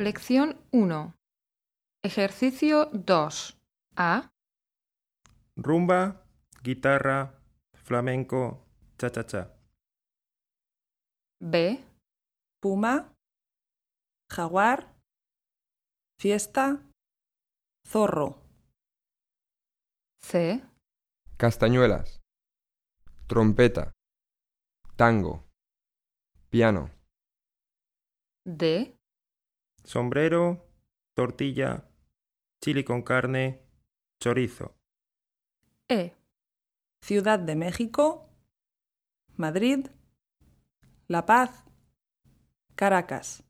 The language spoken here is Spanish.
Lección 1. Ejercicio 2. A. Rumba, guitarra, flamenco, cha-cha-cha. B. puma, jaguar, fiesta, zorro, C. castañuelas, trompeta, tango, piano, D. Sombrero, tortilla, chili con carne, chorizo. E. Ciudad de México, Madrid, La Paz, Caracas.